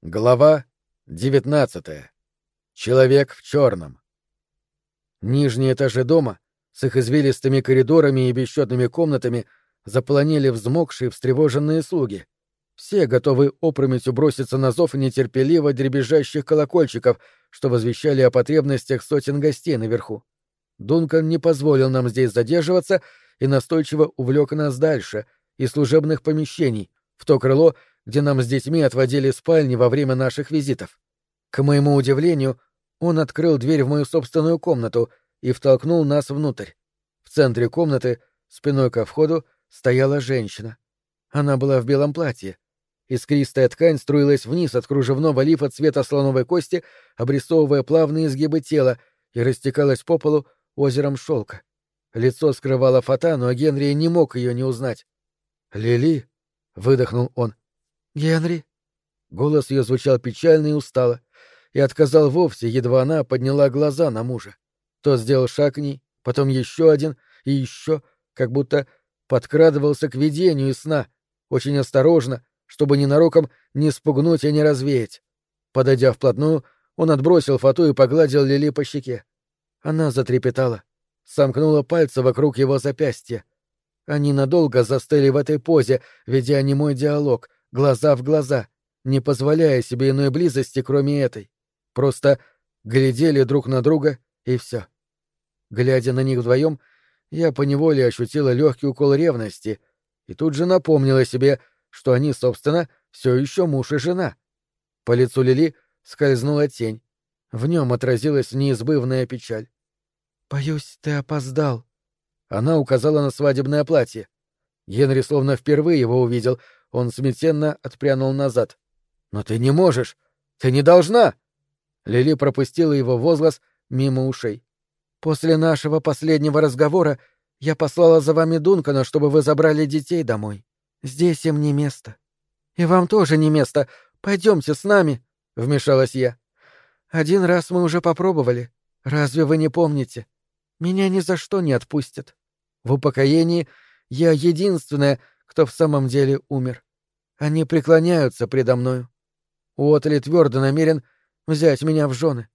Глава 19. Человек в черном. Нижние этажи дома с их извилистыми коридорами и бесчетными комнатами заполонили взмокшие, встревоженные слуги. Все готовы опрометью броситься на зов нетерпеливо дребезжащих колокольчиков, что возвещали о потребностях сотен гостей наверху. Дункан не позволил нам здесь задерживаться и настойчиво увлек нас дальше, из служебных помещений, в то крыло, где нам с детьми отводили спальни во время наших визитов. К моему удивлению, он открыл дверь в мою собственную комнату и втолкнул нас внутрь. В центре комнаты, спиной ко входу, стояла женщина. Она была в белом платье. Искристая ткань струилась вниз от кружевного лифа цвета слоновой кости, обрисовывая плавные изгибы тела, и растекалась по полу озером шелка. Лицо скрывало фата, но Генри не мог ее не узнать. «Лили?» — выдохнул он. «Генри?» Голос ее звучал печально и устало, и отказал вовсе, едва она подняла глаза на мужа. Тот сделал шаг к ней, потом еще один и еще, как будто подкрадывался к видению сна, очень осторожно, чтобы ненароком не спугнуть и не развеять. Подойдя вплотную, он отбросил фату и погладил Лили по щеке. Она затрепетала, сомкнула пальцы вокруг его запястья. Они надолго застыли в этой позе, ведя немой диалог — глаза в глаза, не позволяя себе иной близости, кроме этой. Просто глядели друг на друга, и все. Глядя на них вдвоем, я поневоле ощутила легкий укол ревности и тут же напомнила себе, что они, собственно, все еще муж и жена. По лицу Лили скользнула тень. В нем отразилась неизбывная печаль. «Боюсь, ты опоздал». Она указала на свадебное платье. Генри словно впервые его увидел, он смятенно отпрянул назад. «Но ты не можешь! Ты не должна!» Лили пропустила его возглас мимо ушей. «После нашего последнего разговора я послала за вами Дункана, чтобы вы забрали детей домой. Здесь им не место. И вам тоже не место. Пойдемте с нами», — вмешалась я. «Один раз мы уже попробовали. Разве вы не помните? Меня ни за что не отпустят. В упокоении я единственная, кто в самом деле умер. Они преклоняются предо мною. Уотли твердо намерен взять меня в жены.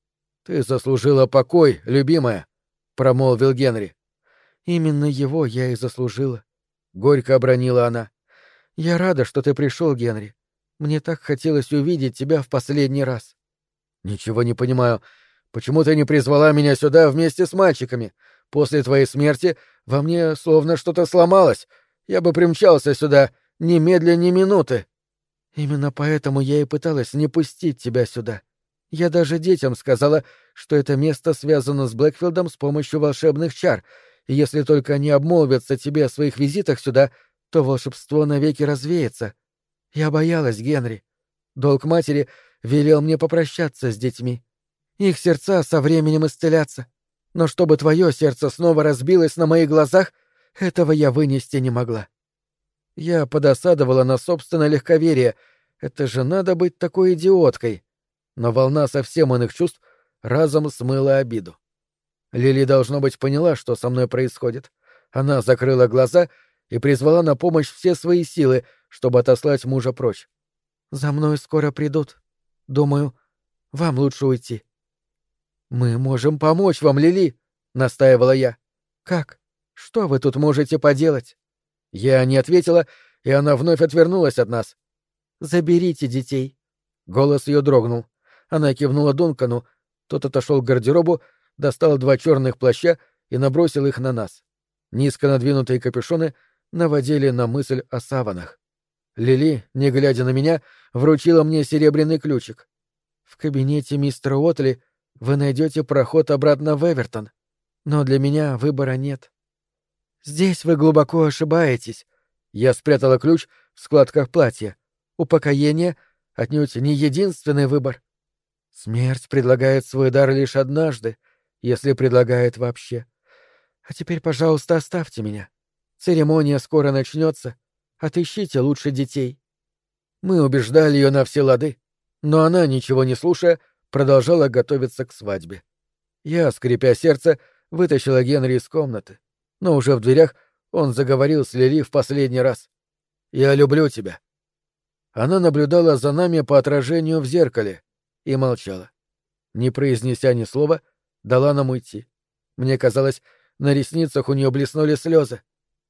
— Ты заслужила покой, любимая, — промолвил Генри. — Именно его я и заслужила. — горько обронила она. — Я рада, что ты пришел, Генри. Мне так хотелось увидеть тебя в последний раз. — Ничего не понимаю. Почему ты не призвала меня сюда вместе с мальчиками? После твоей смерти во мне словно что-то сломалось. Я бы примчался сюда, немедля ни минуты. Именно поэтому я и пыталась не пустить тебя сюда. Я даже детям сказала, что это место связано с Блэкфилдом с помощью волшебных чар, и если только они обмолвятся тебе о своих визитах сюда, то волшебство навеки развеется. Я боялась, Генри. Долг матери велел мне попрощаться с детьми. Их сердца со временем исцелятся. Но чтобы твое сердце снова разбилось на моих глазах, этого я вынести не могла. Я подосадовала на собственное легковерие. Это же надо быть такой идиоткой. Но волна совсем иных чувств разом смыла обиду. Лили, должно быть, поняла, что со мной происходит. Она закрыла глаза и призвала на помощь все свои силы, чтобы отослать мужа прочь. «За мной скоро придут. Думаю, вам лучше уйти». «Мы можем помочь вам, Лили», — настаивала я. «Как?» Что вы тут можете поделать? Я не ответила, и она вновь отвернулась от нас. Заберите детей. Голос ее дрогнул. Она кивнула Дункану. Тот отошел к гардеробу, достал два черных плаща и набросил их на нас. Низко надвинутые капюшоны наводили на мысль о саванах. Лили, не глядя на меня, вручила мне серебряный ключик. В кабинете мистера Отли вы найдете проход обратно в Эвертон, но для меня выбора нет. «Здесь вы глубоко ошибаетесь». Я спрятала ключ в складках платья. Упокоение — отнюдь не единственный выбор. Смерть предлагает свой дар лишь однажды, если предлагает вообще. А теперь, пожалуйста, оставьте меня. Церемония скоро начнется. Отыщите лучше детей. Мы убеждали ее на все лады, но она, ничего не слушая, продолжала готовиться к свадьбе. Я, скрипя сердце, вытащила Генри из комнаты но уже в дверях он заговорил с Лили в последний раз. «Я люблю тебя». Она наблюдала за нами по отражению в зеркале и молчала. Не произнеся ни слова, дала нам уйти. Мне казалось, на ресницах у нее блеснули слезы.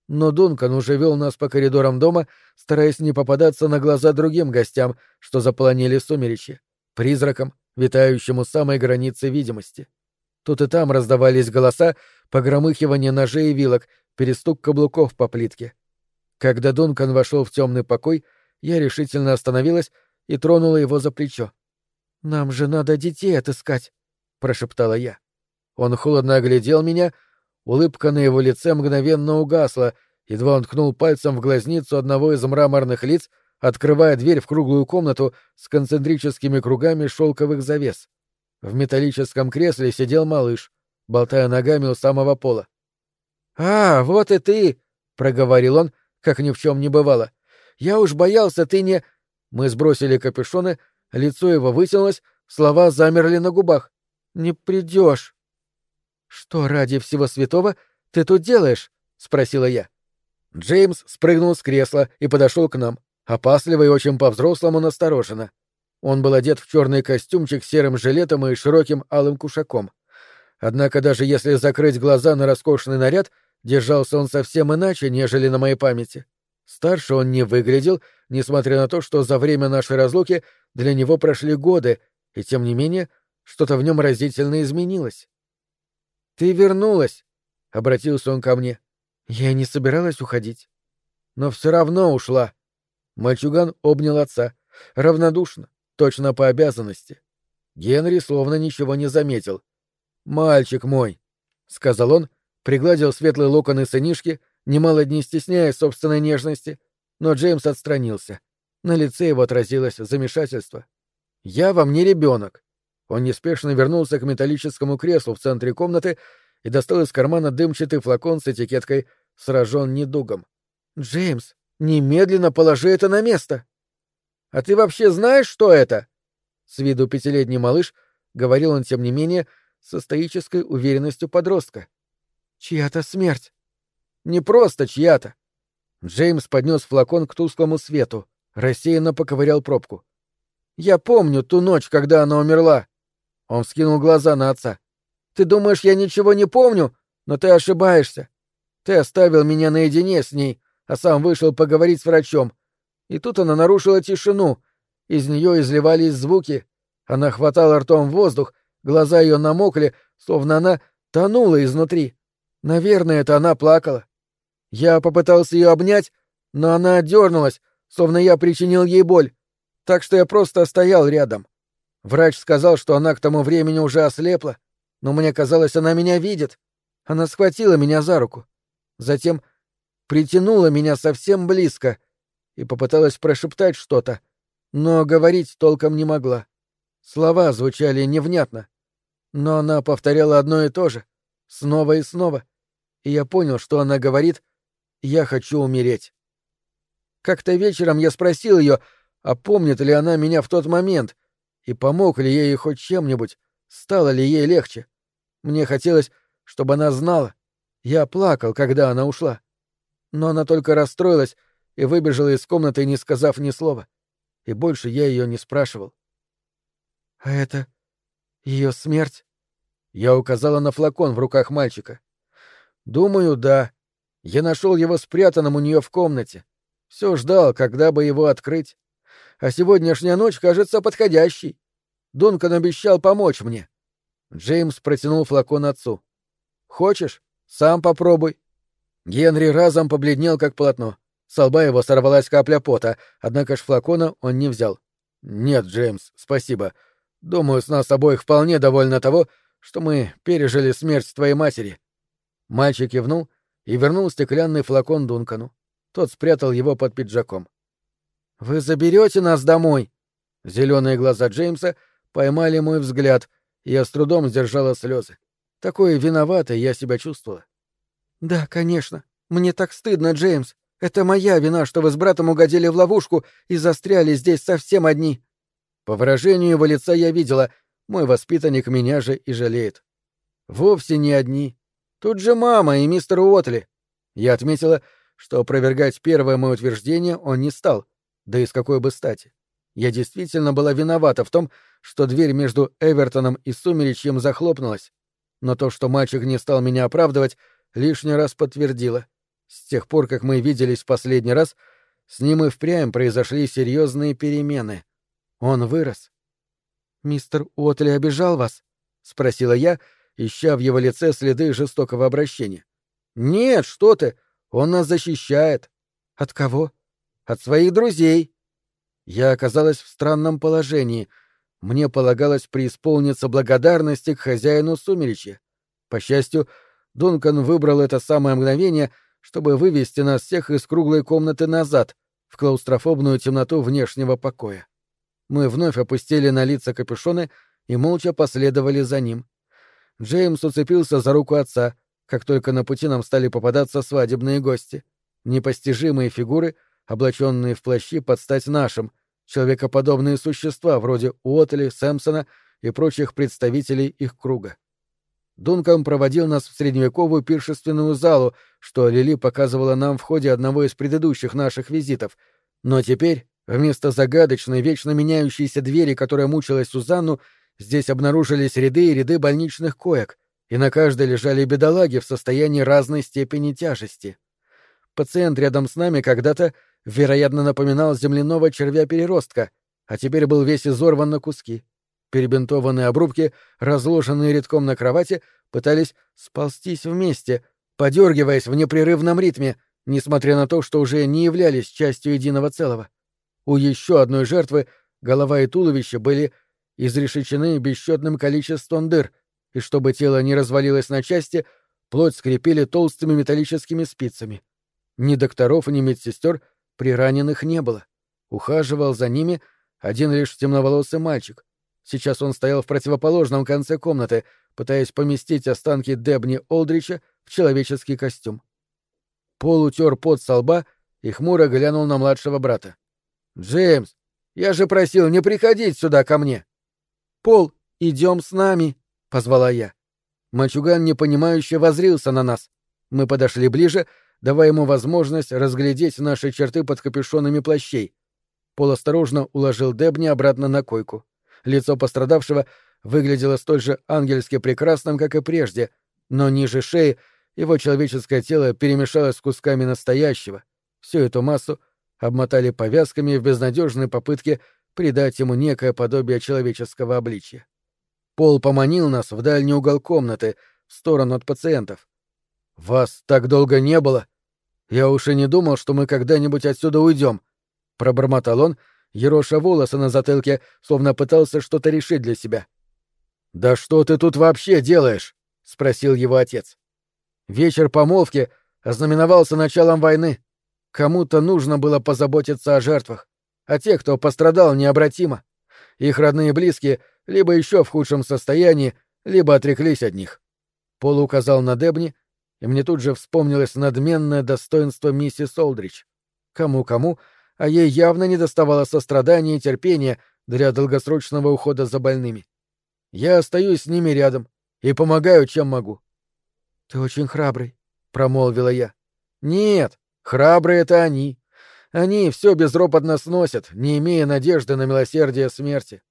Но Дункан уже вел нас по коридорам дома, стараясь не попадаться на глаза другим гостям, что заполонили сумеречье, призракам, витающим у самой границы видимости. Тут и там раздавались голоса, погромыхивание ножей и вилок, перестук каблуков по плитке. Когда Дункан вошел в темный покой, я решительно остановилась и тронула его за плечо. «Нам же надо детей отыскать», — прошептала я. Он холодно оглядел меня, улыбка на его лице мгновенно угасла, едва он ткнул пальцем в глазницу одного из мраморных лиц, открывая дверь в круглую комнату с концентрическими кругами шелковых завес. В металлическом кресле сидел малыш, болтая ногами у самого пола. «А, вот и ты!» — проговорил он, как ни в чем не бывало. «Я уж боялся, ты не...» Мы сбросили капюшоны, лицо его вытянулось, слова замерли на губах. «Не придешь». «Что ради всего святого ты тут делаешь?» — спросила я. Джеймс спрыгнул с кресла и подошел к нам, опасливо и очень по-взрослому настороженно. Он был одет в черный костюмчик с серым жилетом и широким алым кушаком. Однако даже если закрыть глаза на роскошный наряд, держался он совсем иначе, нежели на моей памяти. Старше он не выглядел, несмотря на то, что за время нашей разлуки для него прошли годы, и тем не менее что-то в нем разительно изменилось. «Ты вернулась», — обратился он ко мне. «Я не собиралась уходить». «Но все равно ушла». Мальчуган обнял отца. Равнодушно, точно по обязанности. Генри словно ничего не заметил. «Мальчик мой», — сказал он, пригладил светлые локоны сынишки, немало не стесняя собственной нежности, но Джеймс отстранился. На лице его отразилось замешательство. «Я вам не ребенок». Он неспешно вернулся к металлическому креслу в центре комнаты и достал из кармана дымчатый флакон с этикеткой «Сражен недугом». «Джеймс, немедленно положи это на место!» «А ты вообще знаешь, что это?» С виду пятилетний малыш, говорил он, тем не менее, со стоической уверенностью подростка. «Чья-то смерть». «Не просто чья-то». Джеймс поднес флакон к тусклому свету, рассеянно поковырял пробку. «Я помню ту ночь, когда она умерла». Он вскинул глаза на отца. «Ты думаешь, я ничего не помню? Но ты ошибаешься. Ты оставил меня наедине с ней, а сам вышел поговорить с врачом. И тут она нарушила тишину. Из нее изливались звуки. Она хватала ртом воздух, глаза ее намокли, словно она тонула изнутри. Наверное, это она плакала. Я попытался ее обнять, но она отдернулась, словно я причинил ей боль, так что я просто стоял рядом. Врач сказал, что она к тому времени уже ослепла, но мне казалось, она меня видит. Она схватила меня за руку. Затем притянула меня совсем близко и попыталась прошептать что-то, но говорить толком не могла. Слова звучали невнятно, но она повторяла одно и то же, снова и снова, и я понял, что она говорит «Я хочу умереть». Как-то вечером я спросил ее, а помнит ли она меня в тот момент, и помог ли ей хоть чем-нибудь, стало ли ей легче. Мне хотелось, чтобы она знала. Я плакал, когда она ушла. Но она только расстроилась и выбежала из комнаты, не сказав ни слова. И больше я ее не спрашивал. — А это ее смерть? Я указала на флакон в руках мальчика. Думаю, да. Я нашел его спрятанным у нее в комнате. Все ждал, когда бы его открыть. А сегодняшняя ночь кажется подходящей. Дункан обещал помочь мне. Джеймс протянул флакон отцу. Хочешь? Сам попробуй. Генри разом побледнел, как полотно. С лба его сорвалась капля пота, однако ж флакона он не взял. «Нет, Джеймс, спасибо. Думаю, с нас обоих вполне довольно того, что мы пережили смерть твоей матери. Мальчик кивнул и вернул стеклянный флакон Дункану. Тот спрятал его под пиджаком. Вы заберете нас домой? Зеленые глаза Джеймса поймали мой взгляд, я с трудом сдержала слезы. Такой виноватой я себя чувствовала. Да, конечно. Мне так стыдно, Джеймс. Это моя вина, что вы с братом угодили в ловушку и застряли здесь совсем одни. По выражению его лица я видела, мой воспитанник меня же и жалеет. Вовсе не одни. Тут же мама и мистер Уотли. Я отметила, что опровергать первое мое утверждение он не стал. Да и с какой бы стати? Я действительно была виновата в том, что дверь между Эвертоном и Сумеречьем захлопнулась. Но то, что мальчик не стал меня оправдывать, лишний раз подтвердило. С тех пор, как мы виделись в последний раз, с ним и впрямь произошли серьезные перемены. Он вырос. «Мистер Уотли обижал вас?» — спросила я, ища в его лице следы жестокого обращения. «Нет, что ты! Он нас защищает». «От кого?» «От своих друзей». Я оказалась в странном положении. Мне полагалось преисполниться благодарности к хозяину сумеречья. По счастью, Дункан выбрал это самое мгновение, чтобы вывести нас всех из круглой комнаты назад, в клаустрофобную темноту внешнего покоя. Мы вновь опустили на лица капюшоны и молча последовали за ним. Джеймс уцепился за руку отца, как только на пути нам стали попадаться свадебные гости. Непостижимые фигуры, облаченные в плащи под стать нашим, человекоподобные существа вроде Уотли, Сэмпсона и прочих представителей их круга. Дункан проводил нас в средневековую пиршественную залу, что Лили показывала нам в ходе одного из предыдущих наших визитов, но теперь, вместо загадочной, вечно меняющейся двери, которая мучила Сюзанну, здесь обнаружились ряды и ряды больничных коек, и на каждой лежали бедолаги в состоянии разной степени тяжести. Пациент рядом с нами когда-то, вероятно, напоминал земляного червя-переростка, а теперь был весь изорван на куски. Перебинтованные обрубки, разложенные редком на кровати, пытались сползтись вместе, подергиваясь в непрерывном ритме, несмотря на то, что уже не являлись частью единого целого. У еще одной жертвы голова и туловище были изрешечены бесчетным количеством дыр, и чтобы тело не развалилось на части, плоть скрепили толстыми металлическими спицами. Ни докторов, ни медсестер при раненых не было. Ухаживал за ними один лишь темноволосый мальчик. Сейчас он стоял в противоположном конце комнаты, пытаясь поместить останки Дебни Олдрича в человеческий костюм. Пол утер пот со лба и хмуро глянул на младшего брата. «Джеймс, я же просил не приходить сюда ко мне!» «Пол, идем с нами!» — позвала я. Мальчуган непонимающе возрился на нас. Мы подошли ближе, давая ему возможность разглядеть наши черты под капюшонами плащей. Пол осторожно уложил Дебни обратно на койку. Лицо пострадавшего выглядело столь же ангельски прекрасным, как и прежде, но ниже шеи его человеческое тело перемешалось с кусками настоящего. Всю эту массу обмотали повязками в безнадежной попытке придать ему некое подобие человеческого обличия. Пол поманил нас в дальний угол комнаты, в сторону от пациентов. «Вас так долго не было? Я уж и не думал, что мы когда-нибудь отсюда уйдем», — пробормотал он, ероша волосы на затылке, словно пытался что-то решить для себя. «Да что ты тут вообще делаешь?» — спросил его отец. Вечер помолвки ознаменовался началом войны. Кому-то нужно было позаботиться о жертвах, а те, кто пострадал необратимо. Их родные и близкие либо еще в худшем состоянии, либо отреклись от них. Пол указал на Дебни, и мне тут же вспомнилось надменное достоинство миссис Олдрич. Кому-кому, а ей явно не доставало сострадания и терпения для долгосрочного ухода за больными. Я остаюсь с ними рядом и помогаю, чем могу. — Ты очень храбрый, — промолвила я. — Нет, храбрые — это они. Они все безропотно сносят, не имея надежды на милосердие смерти.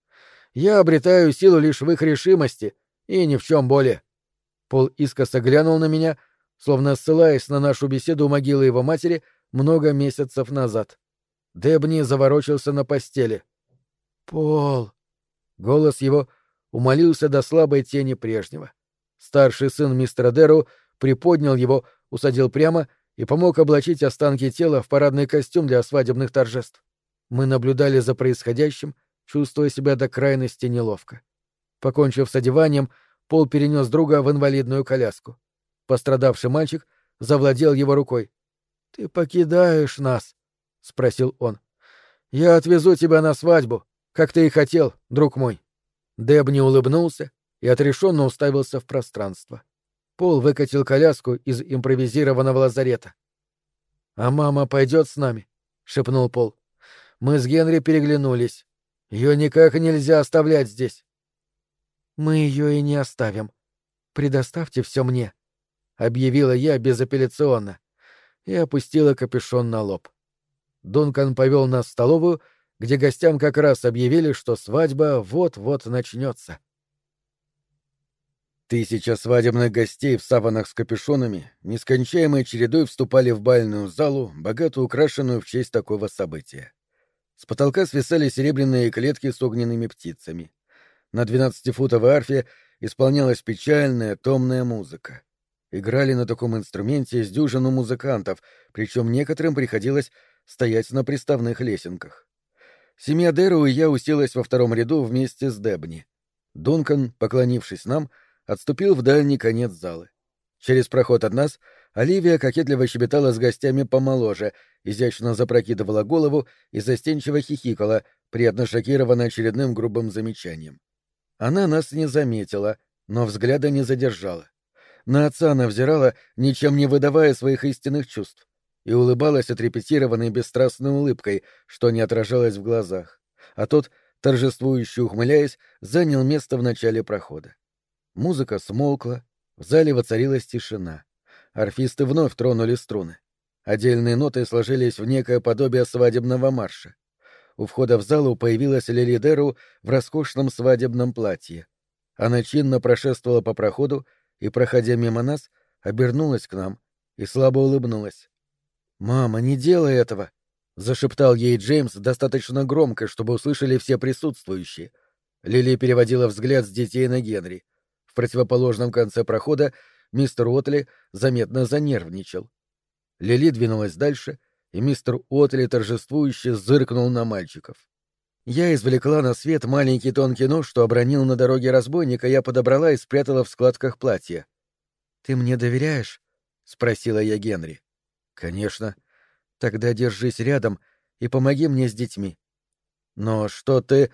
Я обретаю силу лишь в их решимости и ни в чем более. Пол искоса глянул на меня, словно ссылаясь на нашу беседу у могилы его матери много месяцев назад. Дебни заворочился на постели. «Пол!» Голос его умолился до слабой тени прежнего. Старший сын мистера Дэру приподнял его, усадил прямо и помог облачить останки тела в парадный костюм для свадебных торжеств. Мы наблюдали за происходящим, чувствуя себя до крайности неловко. Покончив с одеванием, Пол перенес друга в инвалидную коляску. Пострадавший мальчик завладел его рукой. — Ты покидаешь нас, — спросил он. — Я отвезу тебя на свадьбу, как ты и хотел, друг мой. Дебни улыбнулся и отрешенно уставился в пространство. Пол выкатил коляску из импровизированного лазарета. — А мама пойдет с нами? — шепнул Пол. Мы с Генри переглянулись. Ее никак нельзя оставлять здесь. — Мы ее и не оставим. Предоставьте все мне, — объявила я безапелляционно и опустила капюшон на лоб. Дункан повел нас в столовую, где гостям как раз объявили, что свадьба вот-вот начнется. Тысяча свадебных гостей в саванах с капюшонами нескончаемой чередой вступали в бальную залу, богато украшенную в честь такого события. С потолка свисали серебряные клетки с огненными птицами. На двенадцатифутовой арфе исполнялась печальная, томная музыка. Играли на таком инструменте с дюжину музыкантов, причем некоторым приходилось стоять на приставных лесенках. Семья Дэру и я уселась во втором ряду вместе с Дебни. Дункан, поклонившись нам, отступил в дальний конец залы. Через проход от нас Оливия кокетливо щебетала с гостями помоложе, изящно запрокидывала голову и застенчиво хихикала, приятно шокированная очередным грубым замечанием. Она нас не заметила, но взгляда не задержала. На отца она взирала, ничем не выдавая своих истинных чувств, и улыбалась отрепетированной бесстрастной улыбкой, что не отражалось в глазах. А тот, торжествующе ухмыляясь, занял место в начале прохода. Музыка смолкла, в зале воцарилась тишина. Орфисты вновь тронули струны. Отдельные ноты сложились в некое подобие свадебного марша. У входа в залу появилась Лили Деру в роскошном свадебном платье. Она чинно прошествовала по проходу и, проходя мимо нас, обернулась к нам и слабо улыбнулась. «Мама, не делай этого!» — зашептал ей Джеймс достаточно громко, чтобы услышали все присутствующие. Лили переводила взгляд с детей на Генри. В противоположном конце прохода мистер Отли заметно занервничал. Лили двинулась дальше, и мистер Отли торжествующе зыркнул на мальчиков. Я извлекла на свет маленький тонкий нож, что обронил на дороге разбойника, я подобрала и спрятала в складках платья. «Ты мне доверяешь?» — спросила я Генри. «Конечно. Тогда держись рядом и помоги мне с детьми». «Но что ты...»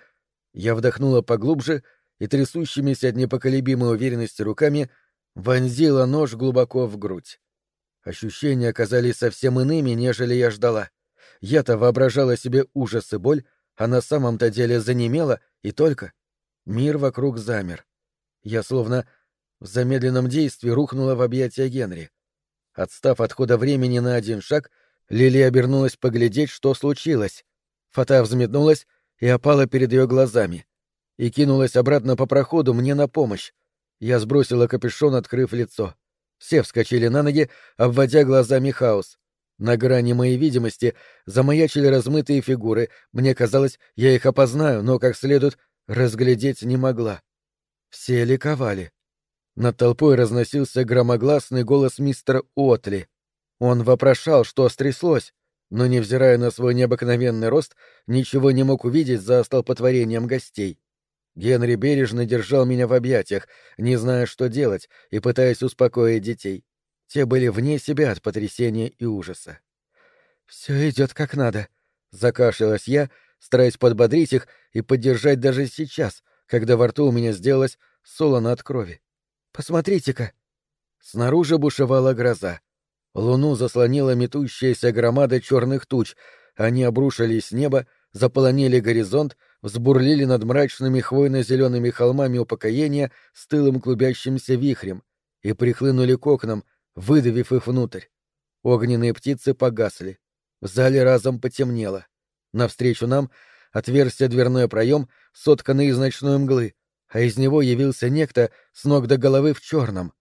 Я вдохнула поглубже и трясущимися от непоколебимой уверенности руками вонзила нож глубоко в грудь. Ощущения оказались совсем иными, нежели я ждала. Я-то воображала себе ужас и боль, а на самом-то деле занемела, и только. Мир вокруг замер. Я словно в замедленном действии рухнула в объятия Генри. Отстав от хода времени на один шаг, Лили обернулась поглядеть, что случилось. Фата взметнулась и опала перед ее глазами. И кинулась обратно по проходу мне на помощь. Я сбросила капюшон, открыв лицо. Все вскочили на ноги, обводя глазами хаос. На грани моей видимости замаячили размытые фигуры. Мне казалось, я их опознаю, но как следует разглядеть не могла. Все ликовали. Над толпой разносился громогласный голос мистера Отли. Он вопрошал, что стряслось, но, невзирая на свой необыкновенный рост, ничего не мог увидеть за столпотворением гостей. Генри бережно держал меня в объятиях, не зная, что делать, и пытаясь успокоить детей. Те были вне себя от потрясения и ужаса. «Все идет как надо», — закашлялась я, стараясь подбодрить их и поддержать даже сейчас, когда во рту у меня сделалось солоно от крови. «Посмотрите-ка!» Снаружи бушевала гроза. Луну заслонила метущаяся громада черных туч, они обрушились с неба, заполонили горизонт, взбурлили над мрачными хвойно-зелеными холмами упокоения с тылым клубящимся вихрем и прихлынули к окнам, выдавив их внутрь. Огненные птицы погасли. В зале разом потемнело. Навстречу нам отверстие дверной проем, сотканный из ночной мглы, а из него явился некто с ног до головы в черном.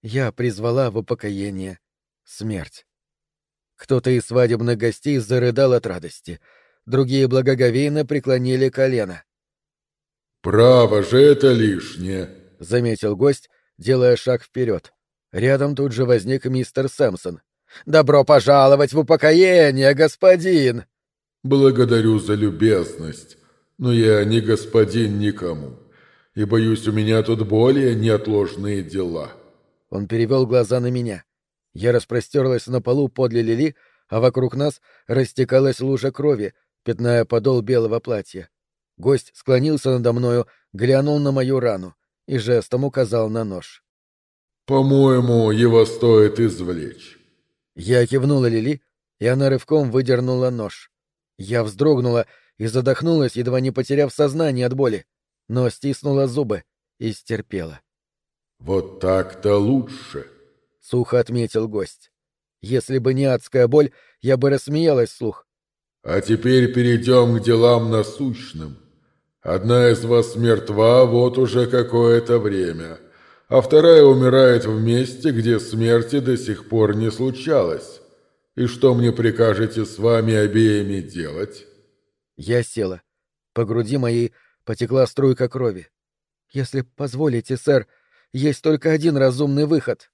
Я призвала в упокоение смерть. Кто-то из свадебных гостей зарыдал от радости — другие благоговейно преклонили колено. «Право же это лишнее», — заметил гость, делая шаг вперед. Рядом тут же возник мистер Сэмпсон. «Добро пожаловать в упокоение, господин!» «Благодарю за любезность, но я не господин никому, и, боюсь, у меня тут более неотложные дела». Он перевел глаза на меня. Я распростерлась на полу подле Лили, а вокруг нас растекалась лужа крови, пятная подол белого платья. Гость склонился надо мною, глянул на мою рану и жестом указал на нож. «По-моему, его стоит извлечь». Я кивнула Лили, и она рывком выдернула нож. Я вздрогнула и задохнулась, едва не потеряв сознание от боли, но стиснула зубы и стерпела. «Вот так-то лучше», — сухо отметил гость. Если бы не адская боль, я бы рассмеялась вслух. А теперь перейдем к делам насущным. Одна из вас мертва вот уже какое-то время, а вторая умирает в месте, где смерти до сих пор не случалось. И что мне прикажете с вами обеими делать?» Я села. По груди моей потекла струйка крови. «Если позволите, сэр, есть только один разумный выход».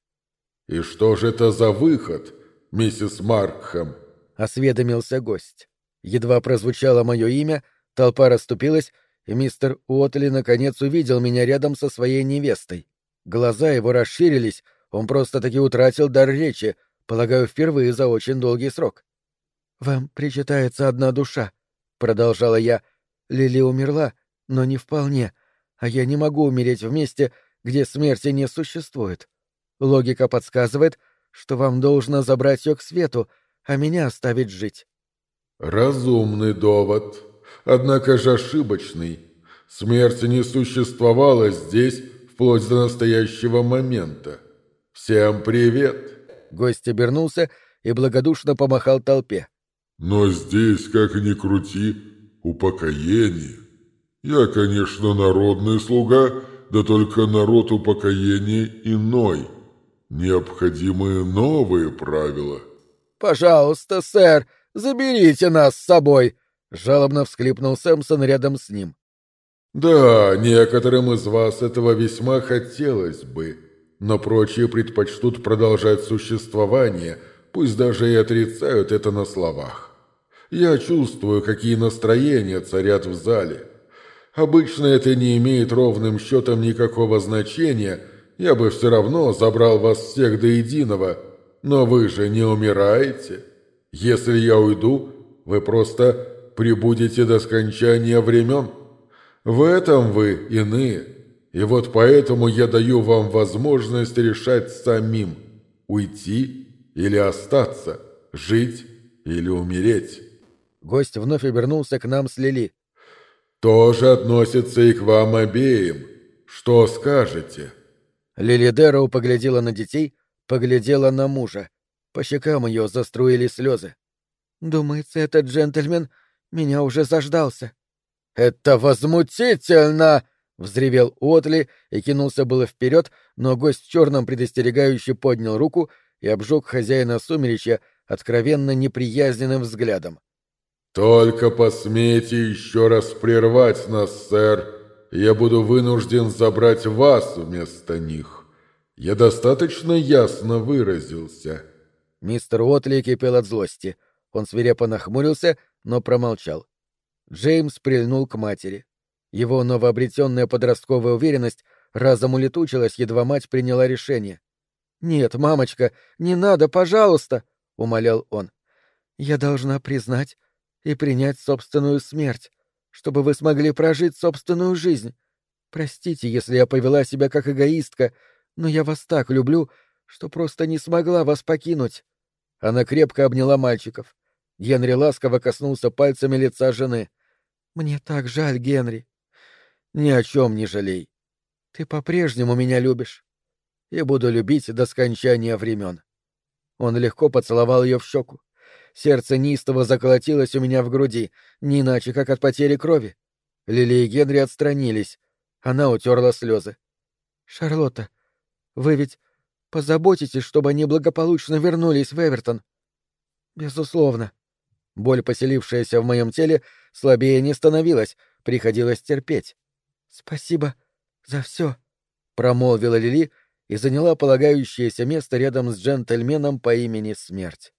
«И что же это за выход, миссис Маркхэм?» — осведомился гость. Едва прозвучало мое имя, толпа расступилась, и мистер Уотли наконец увидел меня рядом со своей невестой. Глаза его расширились, он просто-таки утратил дар речи, полагаю, впервые за очень долгий срок. «Вам причитается одна душа», — продолжала я. «Лили умерла, но не вполне, а я не могу умереть в месте, где смерти не существует. Логика подсказывает, что вам должно забрать ее к свету, а меня оставить жить. Разумный довод, однако же ошибочный. Смерти не существовало здесь вплоть до настоящего момента. Всем привет. Гость обернулся и благодушно помахал толпе. Но здесь, как ни крути, упокоение. Я, конечно, народный слуга, да только народ упокоения иной. Необходимы новые правила. «Пожалуйста, сэр, заберите нас с собой!» — жалобно всхлипнул Сэмпсон рядом с ним. «Да, некоторым из вас этого весьма хотелось бы, но прочие предпочтут продолжать существование, пусть даже и отрицают это на словах. Я чувствую, какие настроения царят в зале. Обычно это не имеет ровным счетом никакого значения, я бы все равно забрал вас всех до единого, но вы же не умираете. Если я уйду, вы просто прибудете до скончания времен. В этом вы иные, и вот поэтому я даю вам возможность решать самим, уйти или остаться, жить или умереть». Гость вновь обернулся к нам с Лили тоже относится и к вам обеим. Что скажете?» Лили Дэроу поглядела на детей, поглядела на мужа. По щекам ее заструили слезы. «Думается, этот джентльмен меня уже заждался». «Это возмутительно!» — взревел Уотли и кинулся было вперед, но гость в черном предостерегающе поднял руку и обжег хозяина сумеречья откровенно неприязненным взглядом. «Только посмейте еще раз прервать нас, сэр, я буду вынужден забрать вас вместо них. Я достаточно ясно выразился». Мистер Уотли кипел от злости. Он свирепо нахмурился, но промолчал. Джеймс прильнул к матери. Его новообретенная подростковая уверенность разом улетучилась, едва мать приняла решение. «Нет, мамочка, не надо, пожалуйста!» — умолял он. «Я должна признать, и принять собственную смерть, чтобы вы смогли прожить собственную жизнь. Простите, если я повела себя как эгоистка, но я вас так люблю, что просто не смогла вас покинуть». Она крепко обняла мальчиков. Генри ласково коснулся пальцами лица жены. «Мне так жаль, Генри». «Ни о чем не жалей. Ты по-прежнему меня любишь. И буду любить до скончания времен». Он легко поцеловал ее в щеку. Сердце неистово заколотилось у меня в груди, не иначе, как от потери крови. Лили и Генри отстранились. Она утерла слезы. «Шарлотта, вы ведь позаботитесь, чтобы они благополучно вернулись в Эвертон?» «Безусловно». Боль, поселившаяся в моем теле, слабее не становилась, приходилось терпеть. «Спасибо за все», — промолвила Лили и заняла полагающееся место рядом с джентльменом по имени Смерть.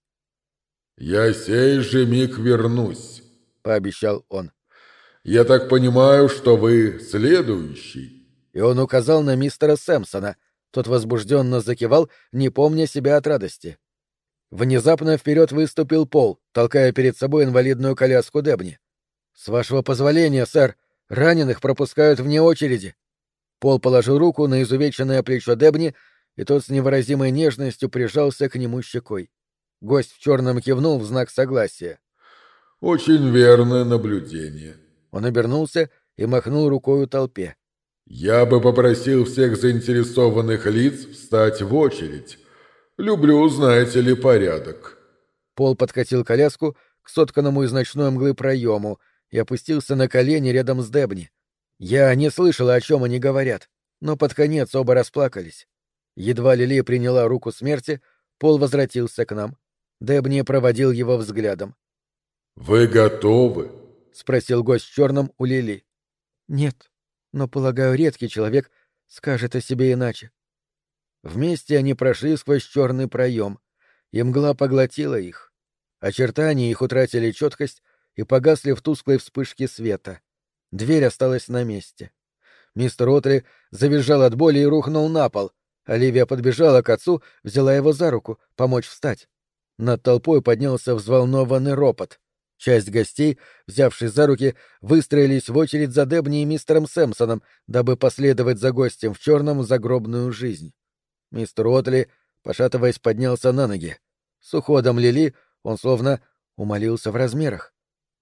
«Я сей же миг вернусь», — пообещал он. «Я так понимаю, что вы следующий». И он указал на мистера Сэмпсона. Тот возбужденно закивал, не помня себя от радости. Внезапно вперед выступил Пол, толкая перед собой инвалидную коляску Дебни. «С вашего позволения, сэр, раненых пропускают вне очереди». Пол положил руку на изувеченное плечо Дебни, и тот с невыразимой нежностью прижался к нему щекой. Гость в черном кивнул в знак согласия. «Очень верное наблюдение». Он обернулся и махнул рукою толпе. «Я бы попросил всех заинтересованных лиц встать в очередь. Люблю, знаете ли, порядок». Пол подкатил коляску к сотканному из ночной мглы проему и опустился на колени рядом с Дебни. Я не слышал, о чем они говорят, но под конец оба расплакались. Едва Лили приняла руку смерти, Пол возвратился к нам. Дебни проводил его взглядом. «Вы готовы?» — спросил гость черным у Лили. «Нет, но, полагаю, редкий человек скажет о себе иначе». Вместе они прошли сквозь черный проем, и мгла поглотила их. Очертания их утратили четкость и погасли в тусклой вспышке света. Дверь осталась на месте. Мистер Отри завизжал от боли и рухнул на пол. Оливия подбежала к отцу, взяла его за руку, помочь встать. Над толпой поднялся взволнованный ропот. Часть гостей, взявшись за руки, выстроились в очередь за Дебни и мистером Сэмпсоном, дабы последовать за гостем в черном загробную жизнь. Мистер Отли, пошатываясь, поднялся на ноги. С уходом Лили он словно умолился в размерах.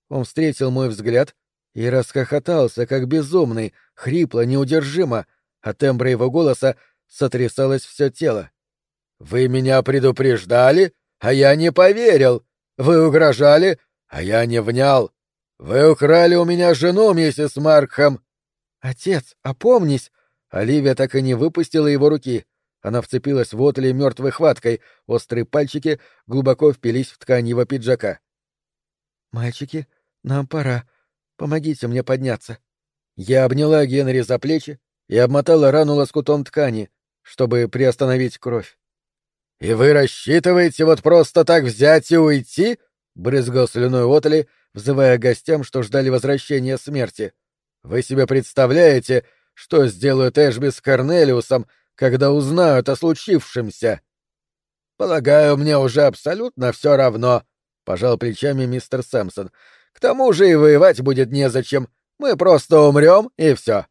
Он встретил мой взгляд и расхохотался, как безумный, хрипло, неудержимо, а тембра его голоса сотрясалось все тело. «Вы меня предупреждали, а я не поверил. Вы угрожали, а я не внял. Вы украли у меня жену, миссис Маркхэм. Отец, опомнись! Оливия так и не выпустила его руки. Она вцепилась в отли мертвой хваткой, острые пальчики глубоко впились в ткань его пиджака. «Мальчики, нам пора. Помогите мне подняться». Я обняла Генри за плечи и обмотала рану лоскутом ткани, чтобы приостановить кровь. «И вы рассчитываете вот просто так взять и уйти?» Брызгал слюной Отли, взывая гостям, что ждали возвращения смерти. «Вы себе представляете, что сделают Эшби с Корнелиусом, когда узнают о случившемся?» «Полагаю, мне уже абсолютно все равно», — пожал плечами мистер Сэмпсон. «К тому же и воевать будет незачем. Мы просто умрем, и все».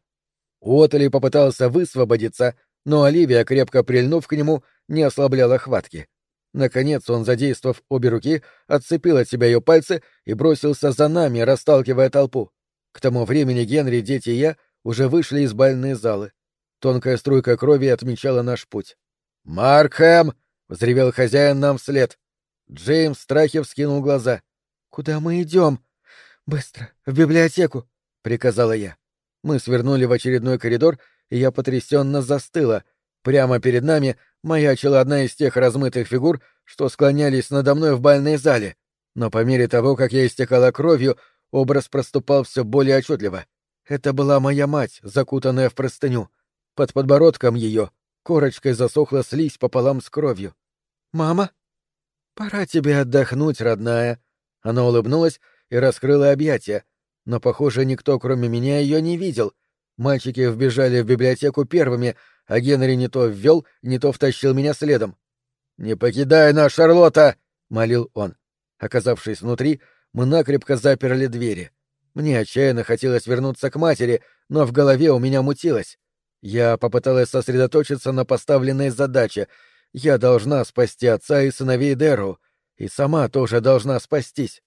Уотли попытался высвободиться, но Оливия, крепко прильнув к нему, не ослабляла хватки. Наконец он, задействовав обе руки, отцепил от себя ее пальцы и бросился за нами, расталкивая толпу. К тому времени Генри, дети и я уже вышли из бальной залы. Тонкая струйка крови отмечала наш путь. «Маркхэм!» — взревел хозяин нам вслед. Джеймс в страхе вскинул глаза. «Куда мы идем?» «Быстро, в библиотеку!» — приказала я. Мы свернули в очередной коридор, и я потрясенно застыла. Прямо перед нами маячила одна из тех размытых фигур, что склонялись надо мной в бальной зале, но по мере того, как я истекала кровью, образ проступал все более отчетливо. Это была моя мать, закутанная в простыню. Под подбородком ее корочкой засохла слизь пополам с кровью. «Мама?» «Пора тебе отдохнуть, родная». Она улыбнулась и раскрыла объятия, но, похоже, никто, кроме меня, ее не видел. Мальчики вбежали в библиотеку первыми, а Генри не то ввел, не то втащил меня следом. «Не покидай нас, Шарлотта!» — молил он. Оказавшись внутри, мы накрепко заперли двери. Мне отчаянно хотелось вернуться к матери, но в голове у меня мутилось. Я попыталась сосредоточиться на поставленной задаче. Я должна спасти отца и сыновей Деру, и сама тоже должна спастись.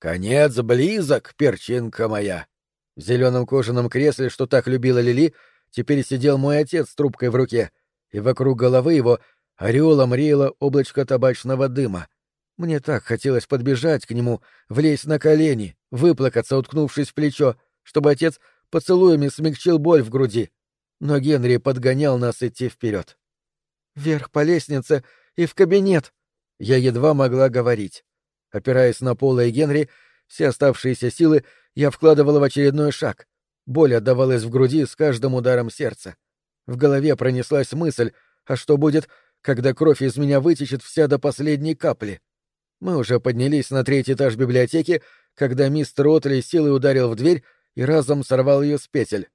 «Конец близок, перчинка моя!» В зеленом кожаном кресле, что так любила Лили, теперь сидел мой отец с трубкой в руке, и вокруг головы его ореолом реяло облачко табачного дыма. Мне так хотелось подбежать к нему, влезть на колени, выплакаться, уткнувшись в плечо, чтобы отец поцелуями смягчил боль в груди. Но Генри подгонял нас идти вперед. Вверх по лестнице и в кабинет. Я едва могла говорить. Опираясь на Пола и Генри, все оставшиеся силы я вкладывала в очередной шаг. Боль отдавалась в груди с каждым ударом сердца. В голове пронеслась мысль, а что будет, когда кровь из меня вытечет вся до последней капли? Мы уже поднялись на третий этаж библиотеки, когда мистер Отли силой ударил в дверь и разом сорвал ее с петель.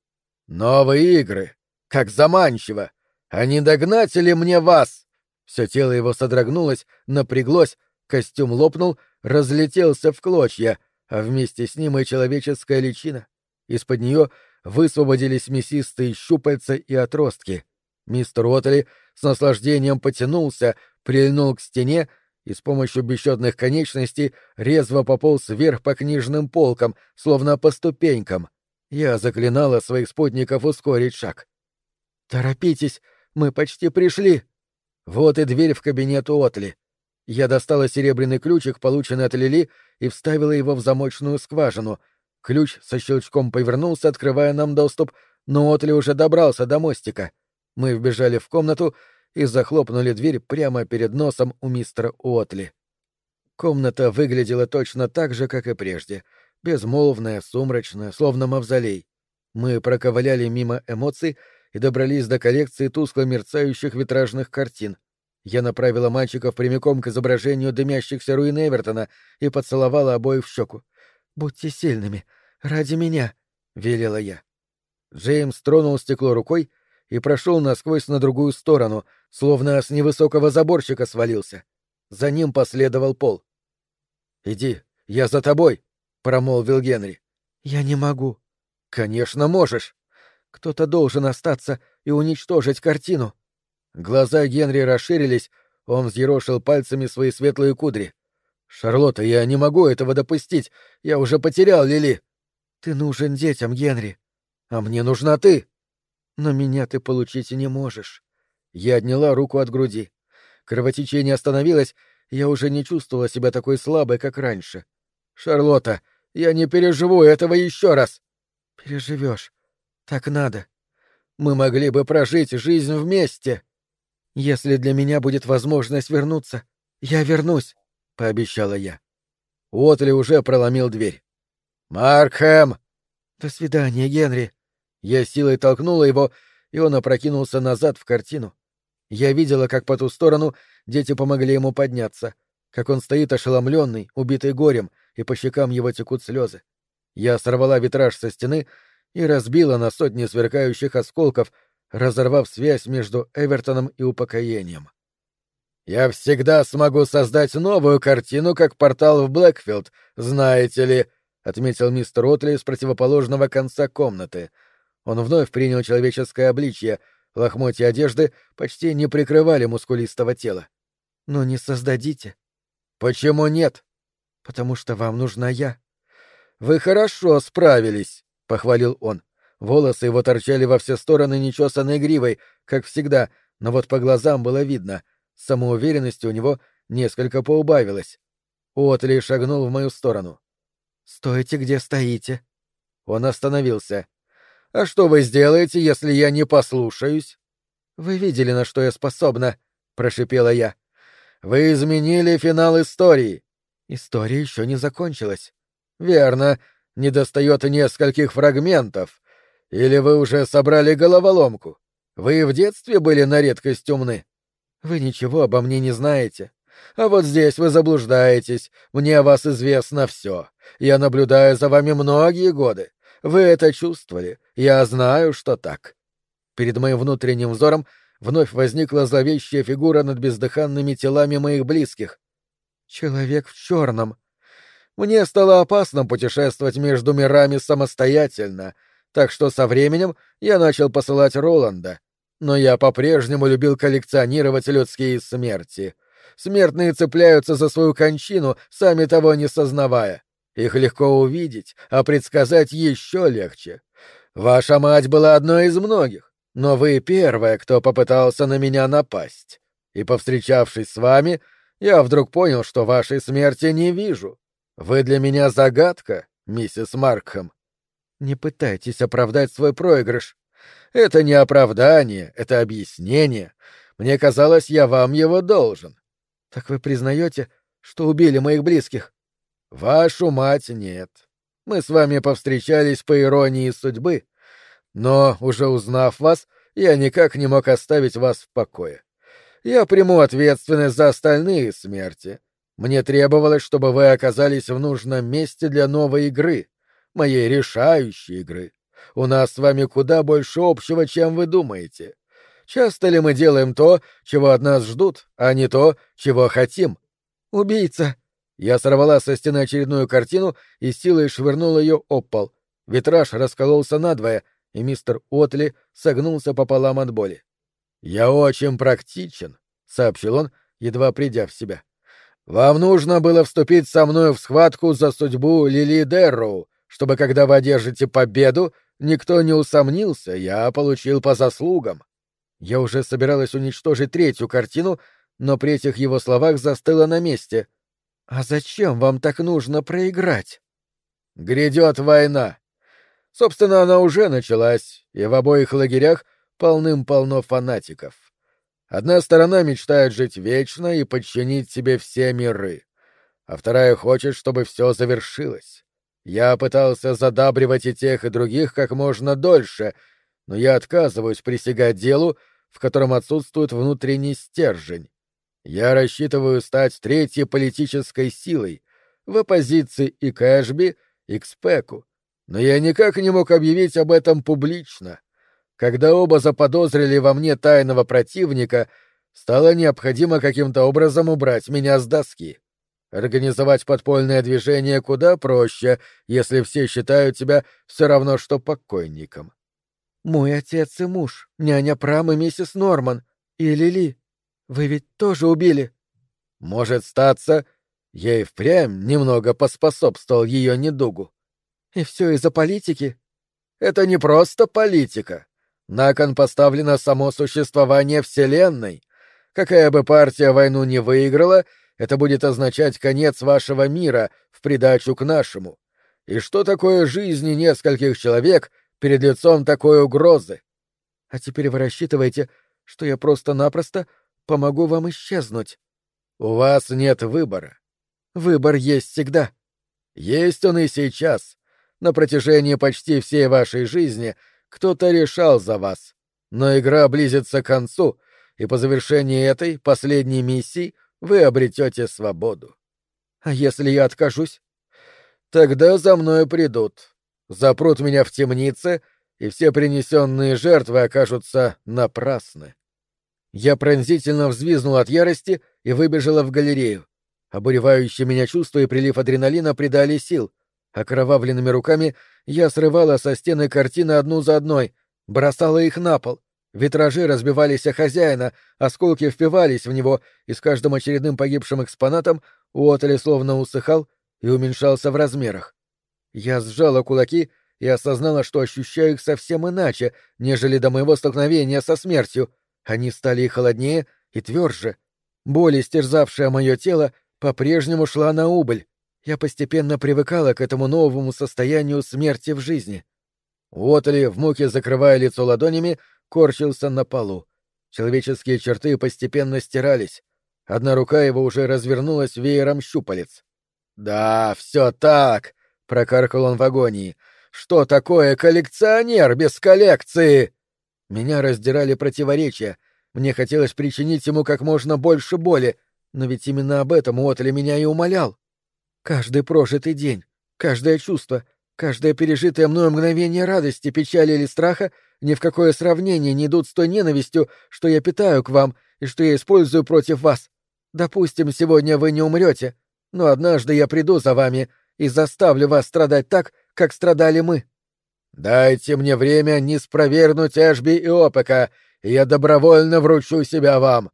«Новые игры! Как заманчиво! А не догнать ли мне вас?» Все тело его содрогнулось, напряглось, костюм лопнул, разлетелся в клочья, а вместе с ним и человеческая личина. Из-под нее высвободились мясистые щупальца и отростки. Мистер Уотли с наслаждением потянулся, прильнул к стене и с помощью бесчетных конечностей резво пополз вверх по книжным полкам, словно по ступенькам. Я заклинала своих спутников ускорить шаг. «Торопитесь, мы почти пришли!» Вот и дверь в кабинет Уотли. Я достала серебряный ключик, полученный от Лили, и вставила его в замочную скважину. Ключ со щелчком повернулся, открывая нам доступ, но Отли уже добрался до мостика. Мы вбежали в комнату и захлопнули дверь прямо перед носом у мистера Уотли. Комната выглядела точно так же, как и прежде. Безмолвная, сумрачная, словно мавзолей. Мы проковыляли мимо эмоций и добрались до коллекции тускло мерцающих витражных картин. Я направила мальчиков прямиком к изображению дымящихся руин Эвертона и поцеловала обоих в щеку. «Будьте сильными. Ради меня», — велела я. Джеймс тронул стекло рукой и прошел насквозь на другую сторону, словно с невысокого заборщика свалился. За ним последовал Пол. «Иди, я за тобой», — промолвил Генри. «Я не могу». «Конечно, можешь. Кто-то должен остаться и уничтожить картину». Глаза Генри расширились, он взъерошил пальцами свои светлые кудри. «Шарлотта, я не могу этого допустить. Я уже потерял Лили». «Ты нужен детям, Генри. А мне нужна ты». «Но меня ты получить не можешь». Я отняла руку от груди. Кровотечение остановилось, я уже не чувствовала себя такой слабой, как раньше. «Шарлотта, я не переживу этого еще раз!» «Переживешь. Так надо. Мы могли бы прожить жизнь вместе!» «Если для меня будет возможность вернуться, я вернусь», — пообещала я. Уотли уже проломил дверь. «Маркхэм!» «До свидания, Генри!» Я силой толкнула его, и он опрокинулся назад в картину. Я видела, как по ту сторону дети помогли ему подняться, как он стоит ошеломленный, убитый горем, и по щекам его текут слезы. Я сорвала витраж со стены и разбила на сотни сверкающих осколков, разорвав связь между Эвертоном и упокоением. «Я всегда смогу создать новую картину, как портал в Блэкфилд, знаете ли», — отметил мистер Отли с противоположного конца комнаты. Он вновь принял человеческое обличье — Лохмотья одежды почти не прикрывали мускулистого тела. Но не создадите. Почему нет? Потому что вам нужна я. Вы хорошо справились, похвалил он. Волосы его торчали во все стороны нечесанной гривой, как всегда, но вот по глазам было видно. Самоуверенности у него несколько поубавилось. Отли шагнул в мою сторону. «Стойте, где стоите». Он остановился. А что вы сделаете, если я не послушаюсь? Вы видели, на что я способна, прошипела я. Вы изменили финал истории. История еще не закончилась. Верно, недостает нескольких фрагментов. Или вы уже собрали головоломку? Вы в детстве были на редкость умны? Вы ничего обо мне не знаете. А вот здесь вы заблуждаетесь. Мне о вас известно все. Я наблюдаю за вами многие годы. Вы это чувствовали. Я знаю, что так. Перед моим внутренним взором вновь возникла зловещая фигура над бездыханными телами моих близких. Человек в черном. Мне стало опасно путешествовать между мирами самостоятельно, так что со временем я начал посылать Роланда. Но я по-прежнему любил коллекционировать людские смерти. Смертные цепляются за свою кончину, сами того не сознавая. Их легко увидеть, а предсказать еще легче. Ваша мать была одной из многих, но вы первая, кто попытался на меня напасть. И, повстречавшись с вами, я вдруг понял, что вашей смерти не вижу. Вы для меня загадка, миссис Маркхэм. Не пытайтесь оправдать свой проигрыш. Это не оправдание, это объяснение. Мне казалось, я вам его должен. Так вы признаете, что убили моих близких? Вашу мать нет. Мы с вами повстречались по иронии судьбы, но, уже узнав вас, я никак не мог оставить вас в покое. Я приму ответственность за остальные смерти. Мне требовалось, чтобы вы оказались в нужном месте для новой игры, моей решающей игры. У нас с вами куда больше общего, чем вы думаете. Часто ли мы делаем то, чего от нас ждут, а не то, чего хотим? Убийца, я сорвала со стены очередную картину и силой швырнула ее об пол. Витраж раскололся надвое, и мистер Отли согнулся пополам от боли. «Я очень практичен», — сообщил он, едва придя в себя. «Вам нужно было вступить со мной в схватку за судьбу Лили Дерроу, чтобы, когда вы одержите победу, никто не усомнился, я получил по заслугам». Я уже собиралась уничтожить третью картину, но при этих его словах застыла на месте. «А зачем вам так нужно проиграть?» «Грядет война. Собственно, она уже началась, и в обоих лагерях полным-полно фанатиков. Одна сторона мечтает жить вечно и подчинить себе все миры, а вторая хочет, чтобы все завершилось. Я пытался задабривать и тех, и других как можно дольше, но я отказываюсь присягать делу, в котором отсутствует внутренний стержень. Я рассчитываю стать третьей политической силой, в оппозиции и к Эшби, и к Спеку, но я никак не мог объявить об этом публично. Когда оба заподозрили во мне тайного противника, стало необходимо каким-то образом убрать меня с доски. Организовать подпольное движение куда проще, если все считают тебя все равно, что покойником. «Мой отец и муж, няня Прам и миссис Норман, и Лили. Вы ведь тоже убили?» «Может статься, я и впрямь немного поспособствовал ее недугу». «И все из-за политики?» «Это не просто политика. На кон поставлено само существование Вселенной. Какая бы партия войну не выиграла, это будет означать конец вашего мира в придачу к нашему. И что такое жизни нескольких человек перед лицом такой угрозы? А теперь вы рассчитываете, что я просто-напросто помогу вам исчезнуть? У вас нет выбора. Выбор есть всегда. Есть он и сейчас. На протяжении почти всей вашей жизни — кто-то решал за вас. Но игра близится к концу, и по завершении этой, последней миссии, вы обретете свободу. А если я откажусь? Тогда за мной придут. Запрут меня в темнице, и все принесенные жертвы окажутся напрасны. Я пронзительно взвизнул от ярости и выбежала в галерею. Обуревающие меня чувства и прилив адреналина придали сил. Окровавленными руками я срывала со стены картины одну за одной, бросала их на пол. Витражи разбивались о хозяина, осколки впивались в него, и с каждым очередным погибшим экспонатом Уоттли словно усыхал и уменьшался в размерах. Я сжала кулаки и осознала, что ощущаю их совсем иначе, нежели до моего столкновения со смертью. Они стали и холоднее, и тверже. Боль, истерзавшая мое тело, по-прежнему шла на убыль. Я постепенно привыкала к этому новому состоянию смерти в жизни. Уотли, в муке закрывая лицо ладонями, корчился на полу. Человеческие черты постепенно стирались. Одна рука его уже развернулась веером щупалец. «Да, все так!» — прокаркал он в агонии. «Что такое коллекционер без коллекции?» Меня раздирали противоречия. Мне хотелось причинить ему как можно больше боли, но ведь именно об этом Уотли меня и умолял. Каждый прожитый день, каждое чувство, каждое пережитое мною мгновение радости, печали или страха ни в какое сравнение не идут с той ненавистью, что я питаю к вам и что я использую против вас. Допустим, сегодня вы не умрете, но однажды я приду за вами и заставлю вас страдать так, как страдали мы. Дайте мне время не спровергнуть Эшби и Опека, и я добровольно вручу себя вам.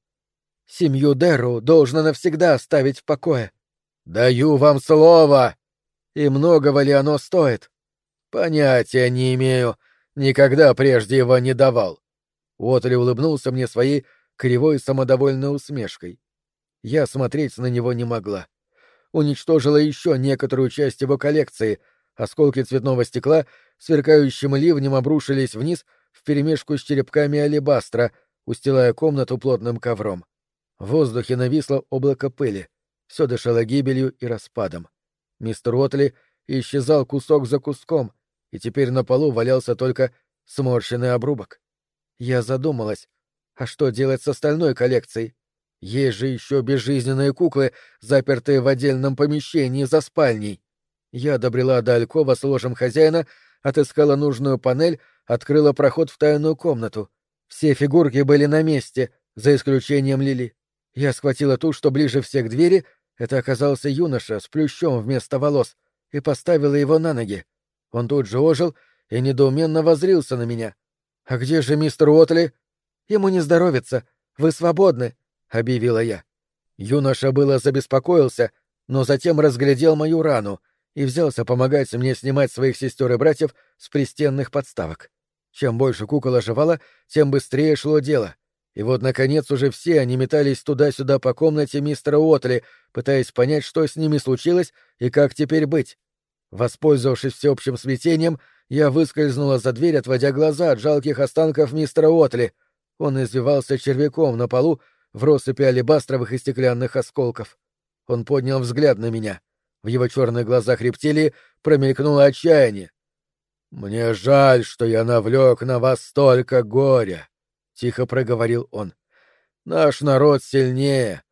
Семью Деру должно навсегда оставить в покое. Даю вам слово. И многого ли оно стоит? Понятия не имею. Никогда прежде его не давал. Уотли улыбнулся мне своей кривой самодовольной усмешкой. Я смотреть на него не могла. Уничтожила еще некоторую часть его коллекции. Осколки цветного стекла сверкающим ливнем обрушились вниз вперемешку с черепками алебастра, устилая комнату плотным ковром. В воздухе нависло облако пыли все дышало гибелью и распадом. Мистер Уотли исчезал кусок за куском, и теперь на полу валялся только сморщенный обрубок. Я задумалась, а что делать с остальной коллекцией? Есть же еще безжизненные куклы, запертые в отдельном помещении за спальней. Я добрела до алькова с ложем хозяина, отыскала нужную панель, открыла проход в тайную комнату. Все фигурки были на месте, за исключением Лили. Я схватила ту, что ближе всех к двери, это оказался юноша с плющом вместо волос, и поставила его на ноги. Он тут же ожил и недоуменно возрился на меня. «А где же мистер Уотли?» «Ему не здоровится. Вы свободны», — объявила я. Юноша было забеспокоился, но затем разглядел мою рану и взялся помогать мне снимать своих сестер и братьев с пристенных подставок. Чем больше кукол оживала, тем быстрее шло дело. И вот, наконец, уже все они метались туда-сюда по комнате мистера Уотли, пытаясь понять, что с ними случилось и как теперь быть. Воспользовавшись всеобщим смятением, я выскользнула за дверь, отводя глаза от жалких останков мистера Уотли. Он извивался червяком на полу в россыпи алебастровых и стеклянных осколков. Он поднял взгляд на меня. В его черных глазах рептилии промелькнуло отчаяние. «Мне жаль, что я навлек на вас столько горя», — тихо проговорил он. «Наш народ сильнее.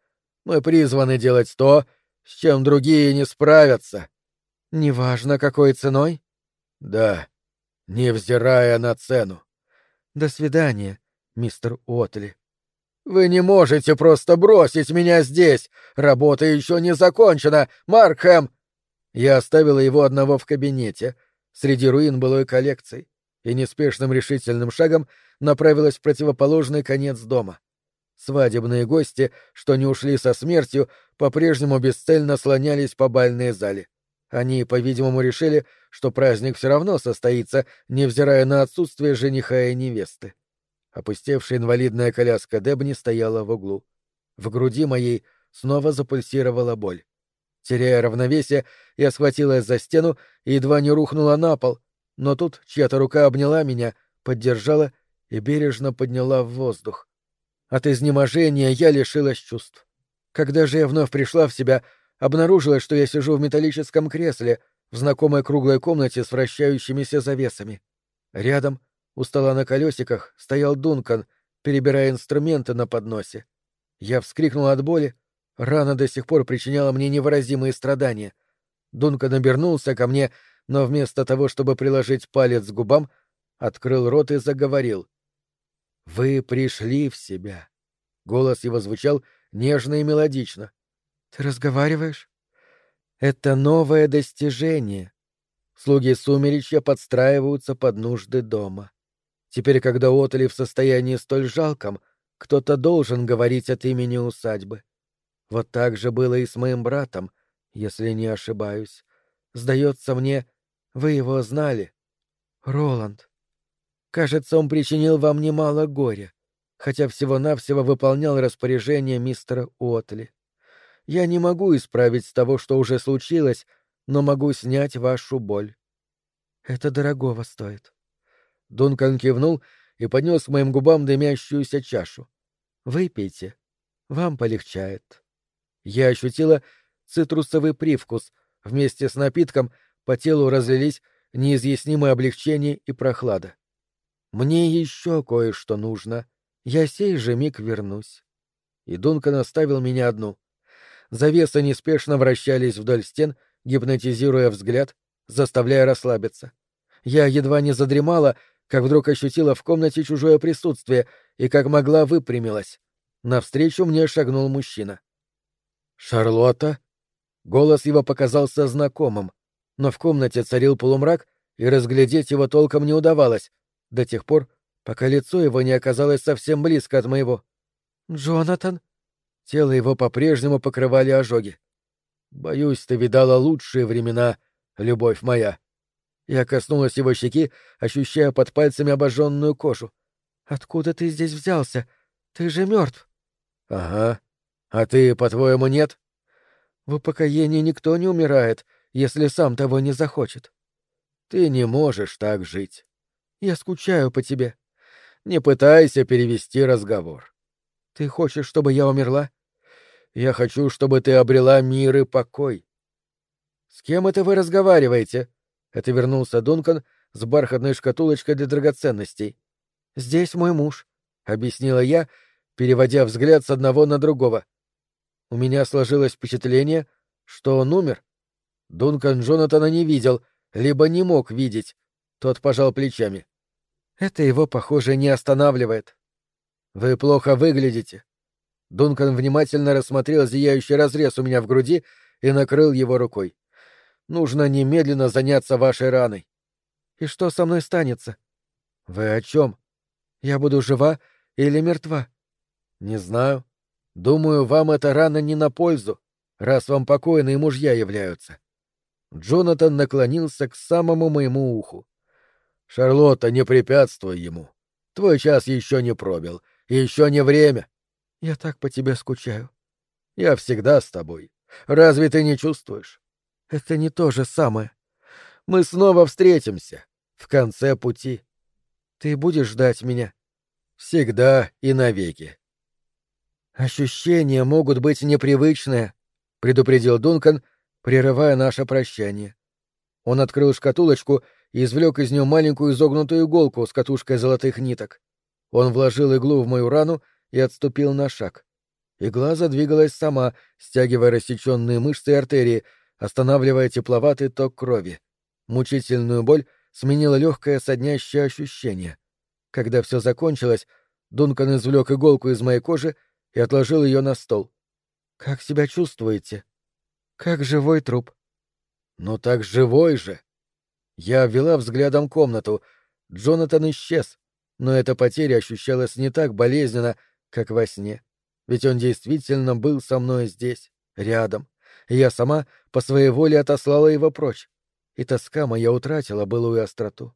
Мы призваны делать то, с чем другие не справятся». «Неважно, какой ценой?» «Да, невзирая на цену». «До свидания, мистер Уотли». «Вы не можете просто бросить меня здесь! Работа еще не закончена! Маркхэм!» Я оставила его одного в кабинете, среди руин былой коллекции, и неспешным решительным шагом направилась в противоположный конец дома. Свадебные гости, что не ушли со смертью, по-прежнему бесцельно слонялись по бальной зале. Они, по-видимому, решили, что праздник все равно состоится, невзирая на отсутствие жениха и невесты. Опустевшая инвалидная коляска Дебни стояла в углу. В груди моей снова запульсировала боль. Теряя равновесие, я схватилась за стену и едва не рухнула на пол, но тут чья-то рука обняла меня, поддержала и бережно подняла в воздух. От изнеможения я лишилась чувств. Когда же я вновь пришла в себя, обнаружилось, что я сижу в металлическом кресле в знакомой круглой комнате с вращающимися завесами. Рядом, у стола на колесиках, стоял Дункан, перебирая инструменты на подносе. Я вскрикнула от боли, рана до сих пор причиняла мне невыразимые страдания. Дункан обернулся ко мне, но вместо того, чтобы приложить палец к губам, открыл рот и заговорил. «Вы пришли в себя». Голос его звучал нежно и мелодично. «Ты разговариваешь?» «Это новое достижение. Слуги сумеречья подстраиваются под нужды дома. Теперь, когда Отли в состоянии столь жалком, кто-то должен говорить от имени усадьбы. Вот так же было и с моим братом, если не ошибаюсь. Сдается мне, вы его знали. Роланд. Кажется, он причинил вам немало горя, хотя всего-навсего выполнял распоряжение мистера Уотли. Я не могу исправить того, что уже случилось, но могу снять вашу боль. Это дорогого стоит. Дункан кивнул и поднес к моим губам дымящуюся чашу. Выпейте. Вам полегчает. Я ощутила цитрусовый привкус. Вместе с напитком по телу разлились неизъяснимое облегчение и прохлада. Мне еще кое-что нужно. Я сей же миг вернусь. И Дункан оставил меня одну. Завесы неспешно вращались вдоль стен, гипнотизируя взгляд, заставляя расслабиться. Я едва не задремала, как вдруг ощутила в комнате чужое присутствие и как могла выпрямилась. Навстречу мне шагнул мужчина. «Шарлотта?» Голос его показался знакомым, но в комнате царил полумрак, и разглядеть его толком не удавалось, до тех пор, пока лицо его не оказалось совсем близко от моего. «Джонатан?» Тело его по-прежнему покрывали ожоги. «Боюсь, ты видала лучшие времена, любовь моя». Я коснулась его щеки, ощущая под пальцами обожженную кожу. «Откуда ты здесь взялся? Ты же мертв. «Ага. А ты, по-твоему, нет?» «В упокоении никто не умирает, если сам того не захочет». «Ты не можешь так жить». Я скучаю по тебе. Не пытайся перевести разговор. Ты хочешь, чтобы я умерла? Я хочу, чтобы ты обрела мир и покой. С кем это вы разговариваете? Это вернулся Дункан с бархатной шкатулочкой для драгоценностей. Здесь мой муж, объяснила я, переводя взгляд с одного на другого. У меня сложилось впечатление, что он умер. Дункан Джонатана не видел, либо не мог видеть. Тот пожал плечами. Это его, похоже, не останавливает. Вы плохо выглядите. Дункан внимательно рассмотрел зияющий разрез у меня в груди и накрыл его рукой. Нужно немедленно заняться вашей раной. И что со мной станется? Вы о чем? Я буду жива или мертва? Не знаю. Думаю, вам эта рана не на пользу, раз вам покойные мужья являются. Джонатан наклонился к самому моему уху. Шарлотта, не препятствуй ему. Твой час еще не пробил, Еще не время. Я так по тебе скучаю. Я всегда с тобой. Разве ты не чувствуешь? Это не то же самое. Мы снова встретимся. В конце пути. Ты будешь ждать меня? Всегда и навеки. Ощущения могут быть непривычные, предупредил Дункан, прерывая наше прощание. Он открыл шкатулочку и извлек из нее маленькую изогнутую иголку с катушкой золотых ниток. Он вложил иглу в мою рану и отступил на шаг. Игла задвигалась сама, стягивая рассеченные мышцы и артерии, останавливая тепловатый ток крови. Мучительную боль сменило легкое соднящее ощущение. Когда все закончилось, Дункан извлек иголку из моей кожи и отложил ее на стол. «Как себя чувствуете?» «Как живой труп». «Ну так живой же!» Я ввела взглядом комнату. Джонатан исчез, но эта потеря ощущалась не так болезненно, как во сне. Ведь он действительно был со мной здесь, рядом. И я сама по своей воле отослала его прочь. И тоска моя утратила былую остроту.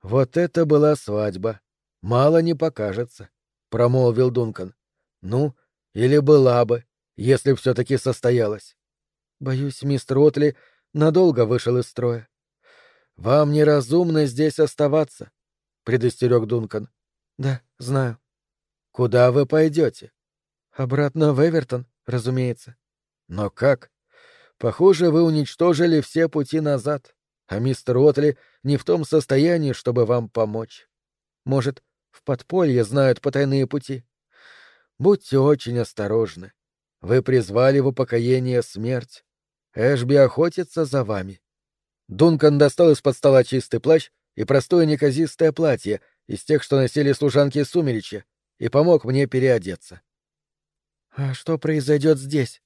Вот это была свадьба. Мало не покажется, — промолвил Дункан. Ну, или была бы, если все-таки состоялась. Боюсь, мистер Отли надолго вышел из строя. Вам неразумно здесь оставаться, предостерег Дункан. Да, знаю. Куда вы пойдете? Обратно в Эвертон, разумеется. Но как? Похоже, вы уничтожили все пути назад, а мистер Отли не в том состоянии, чтобы вам помочь. Может, в подполье знают потайные пути. Будьте очень осторожны. Вы призвали в упокоение смерть. Эшби охотится за вами. Дункан достал из-под стола чистый плащ и простое неказистое платье из тех, что носили служанки сумеречья, и помог мне переодеться. — А что произойдет здесь? —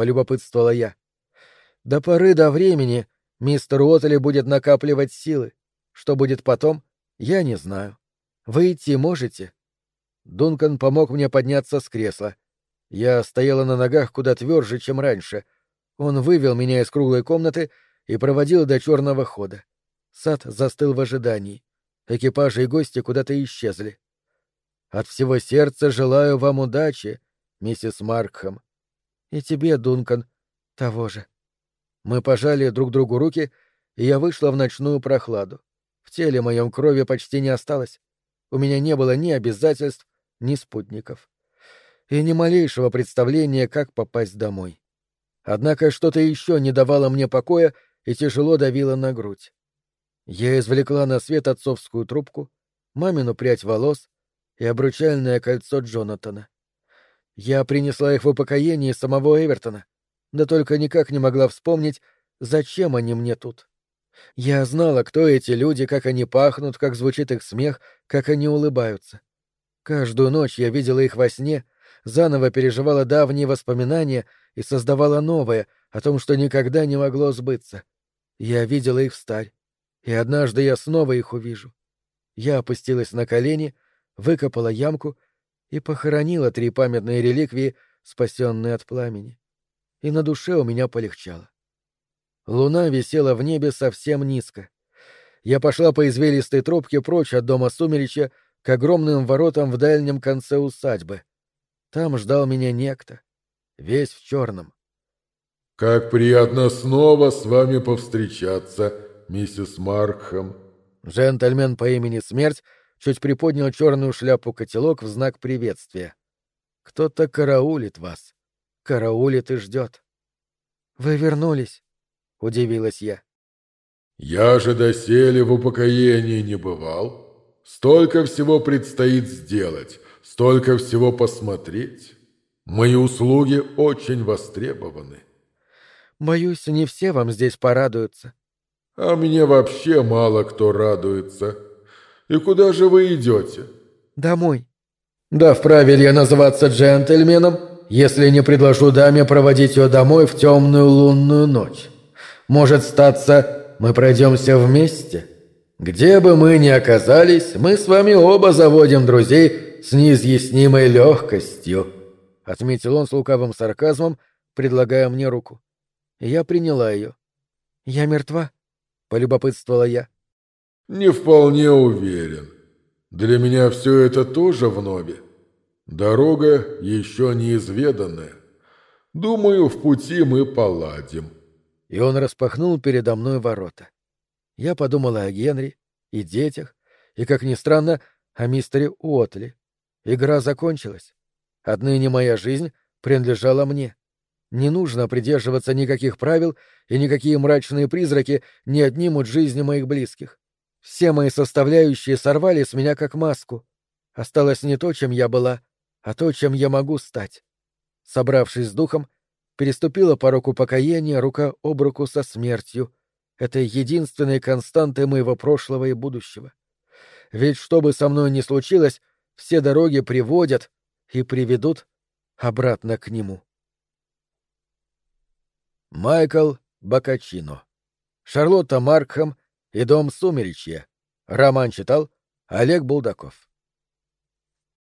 полюбопытствовала я. — До поры до времени мистер Уоттли будет накапливать силы. Что будет потом, я не знаю. Вы идти можете? Дункан помог мне подняться с кресла. Я стояла на ногах куда тверже, чем раньше. Он вывел меня из круглой комнаты и проводил до черного хода. Сад застыл в ожидании. Экипажи и гости куда-то исчезли. От всего сердца желаю вам удачи, миссис Маркхэм. И тебе, Дункан, того же. Мы пожали друг другу руки, и я вышла в ночную прохладу. В теле моем крови почти не осталось. У меня не было ни обязательств, ни спутников. И ни малейшего представления, как попасть домой. Однако что-то еще не давало мне покоя и тяжело давило на грудь. Я извлекла на свет отцовскую трубку, мамину прядь волос и обручальное кольцо Джонатана. Я принесла их в упокоение самого Эвертона, да только никак не могла вспомнить, зачем они мне тут. Я знала, кто эти люди, как они пахнут, как звучит их смех, как они улыбаются. Каждую ночь я видела их во сне, заново переживала давние воспоминания и создавала новые о том, что никогда не могло сбыться. Я видела их встарь, и однажды я снова их увижу. Я опустилась на колени, выкопала ямку и похоронила три памятные реликвии, спасенные от пламени. И на душе у меня полегчало. Луна висела в небе совсем низко. Я пошла по извилистой тропке прочь от дома Сумереча к огромным воротам в дальнем конце усадьбы. Там ждал меня некто, весь в черном. «Как приятно снова с вами повстречаться, миссис Маркхэм!» Джентльмен по имени Смерть чуть приподнял черную шляпу-котелок в знак приветствия. «Кто-то караулит вас. Караулит и ждет». «Вы вернулись», — удивилась я. «Я же доселе в упокоении не бывал. Столько всего предстоит сделать, столько всего посмотреть. Мои услуги очень востребованы». «Боюсь, не все вам здесь порадуются». «А мне вообще мало кто радуется. И куда же вы идете?» «Домой». «Да вправе ли я называться джентльменом, если не предложу даме проводить ее домой в темную лунную ночь?» Может статься, мы пройдемся вместе? Где бы мы ни оказались, мы с вами оба заводим друзей с неизъяснимой легкостью», — отметил он с лукавым сарказмом, предлагая мне руку. Я приняла ее. «Я мертва?» — полюбопытствовала я. «Не вполне уверен. Для меня все это тоже вновь. Дорога еще неизведанная. Думаю, в пути мы поладим. И он распахнул передо мной ворота. Я подумала о Генри и детях, и, как ни странно, о мистере Уотли. Игра закончилась. Отныне моя жизнь принадлежала мне. Не нужно придерживаться никаких правил, и никакие мрачные призраки не отнимут жизни моих близких. Все мои составляющие сорвали с меня как маску. Осталось не то, чем я была, а то, чем я могу стать. Собравшись с духом, переступила порог упокоения рука об руку со смертью. Это единственной константой моего прошлого и будущего. Ведь что бы со мной ни случилось, все дороги приводят и приведут обратно к нему. Майкл Бакачино. Шарлотта Маркхэм и дом Сумеречья. Роман читал Олег Булдаков.